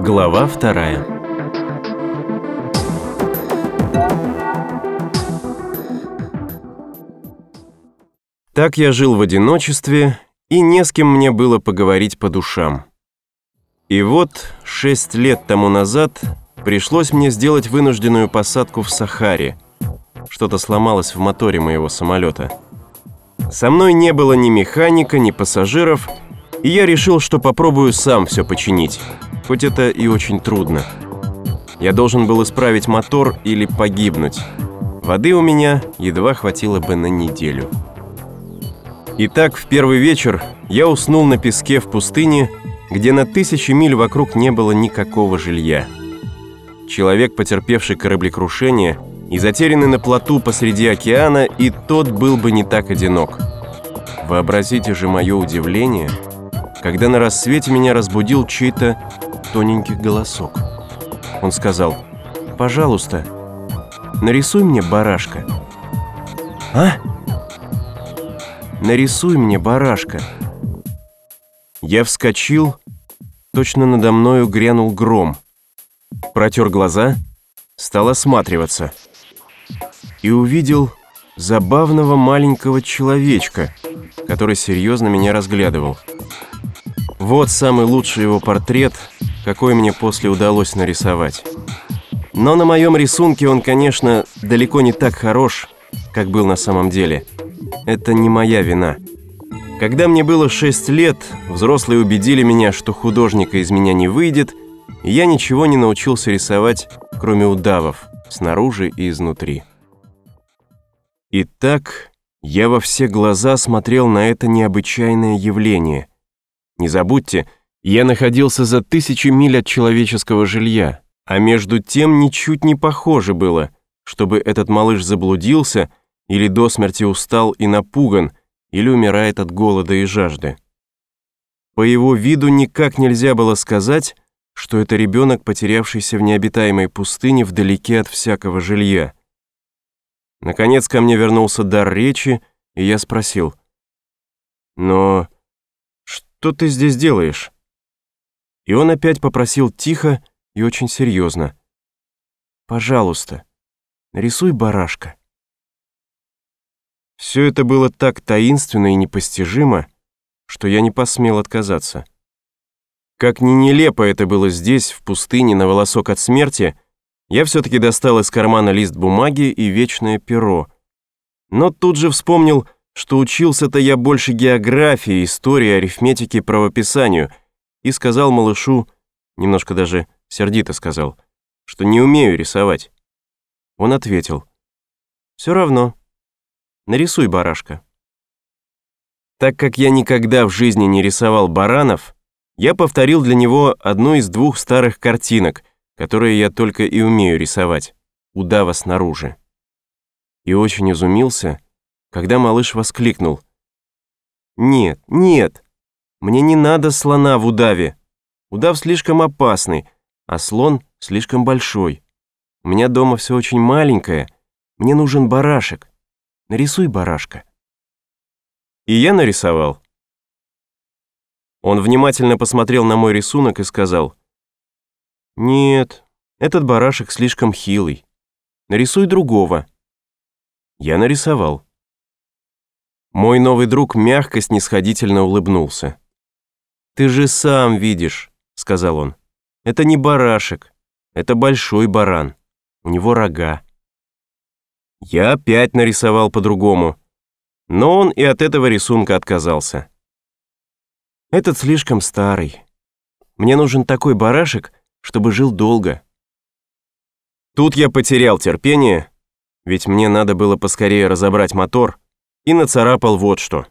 Глава вторая Так я жил в одиночестве, и не с кем мне было поговорить по душам. И вот, шесть лет тому назад, пришлось мне сделать вынужденную посадку в Сахаре. Что-то сломалось в моторе моего самолета. Со мной не было ни механика, ни пассажиров, и я решил, что попробую сам все починить, хоть это и очень трудно. Я должен был исправить мотор или погибнуть. Воды у меня едва хватило бы на неделю. Итак, в первый вечер я уснул на песке в пустыне, где на тысячи миль вокруг не было никакого жилья. Человек, потерпевший кораблекрушение и затерянный на плоту посреди океана, и тот был бы не так одинок. Вообразите же мое удивление, когда на рассвете меня разбудил чей-то тоненький голосок. Он сказал, «Пожалуйста, нарисуй мне барашка». «А?» нарисуй мне барашка». Я вскочил, точно надо мною грянул гром. Протер глаза, стал осматриваться. И увидел забавного маленького человечка, который серьезно меня разглядывал. Вот самый лучший его портрет, какой мне после удалось нарисовать. Но на моем рисунке он, конечно, далеко не так хорош, как был на самом деле – это не моя вина. Когда мне было 6 лет, взрослые убедили меня, что художника из меня не выйдет, и я ничего не научился рисовать, кроме удавов, снаружи и изнутри. Итак, я во все глаза смотрел на это необычайное явление. Не забудьте, я находился за тысячи миль от человеческого жилья, а между тем ничуть не похоже было, чтобы этот малыш заблудился – или до смерти устал и напуган, или умирает от голода и жажды. По его виду никак нельзя было сказать, что это ребенок, потерявшийся в необитаемой пустыне вдалеке от всякого жилья. Наконец ко мне вернулся дар речи, и я спросил, «Но что ты здесь делаешь?» И он опять попросил тихо и очень серьезно, «Пожалуйста, нарисуй барашка». Все это было так таинственно и непостижимо, что я не посмел отказаться. Как ни нелепо это было здесь, в пустыне, на волосок от смерти, я все-таки достал из кармана лист бумаги и вечное перо. Но тут же вспомнил, что учился-то я больше географии, истории, арифметики, правописанию, и сказал малышу, немножко даже сердито сказал, что не умею рисовать. Он ответил, «Все равно». Нарисуй барашка». Так как я никогда в жизни не рисовал баранов, я повторил для него одну из двух старых картинок, которые я только и умею рисовать, удава снаружи. И очень изумился, когда малыш воскликнул. «Нет, нет, мне не надо слона в удаве. Удав слишком опасный, а слон слишком большой. У меня дома все очень маленькое, мне нужен барашек. Нарисуй барашка». И я нарисовал. Он внимательно посмотрел на мой рисунок и сказал, «Нет, этот барашек слишком хилый. Нарисуй другого». Я нарисовал. Мой новый друг мягко снисходительно улыбнулся. «Ты же сам видишь», — сказал он. «Это не барашек, это большой баран. У него рога». Я опять нарисовал по-другому, но он и от этого рисунка отказался. Этот слишком старый. Мне нужен такой барашек, чтобы жил долго. Тут я потерял терпение, ведь мне надо было поскорее разобрать мотор, и нацарапал вот что.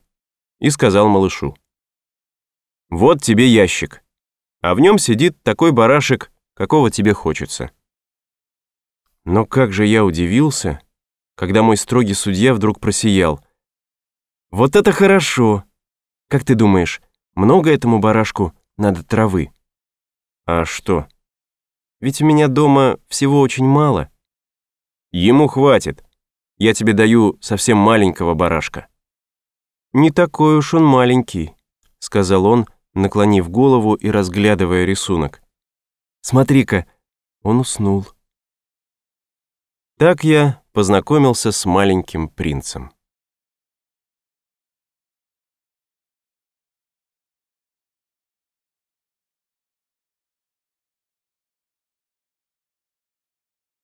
И сказал малышу. «Вот тебе ящик, а в нем сидит такой барашек, какого тебе хочется». Но как же я удивился, когда мой строгий судья вдруг просиял. «Вот это хорошо! Как ты думаешь, много этому барашку надо травы?» «А что? Ведь у меня дома всего очень мало». «Ему хватит. Я тебе даю совсем маленького барашка». «Не такой уж он маленький», — сказал он, наклонив голову и разглядывая рисунок. «Смотри-ка, он уснул». Так я познакомился с маленьким принцем.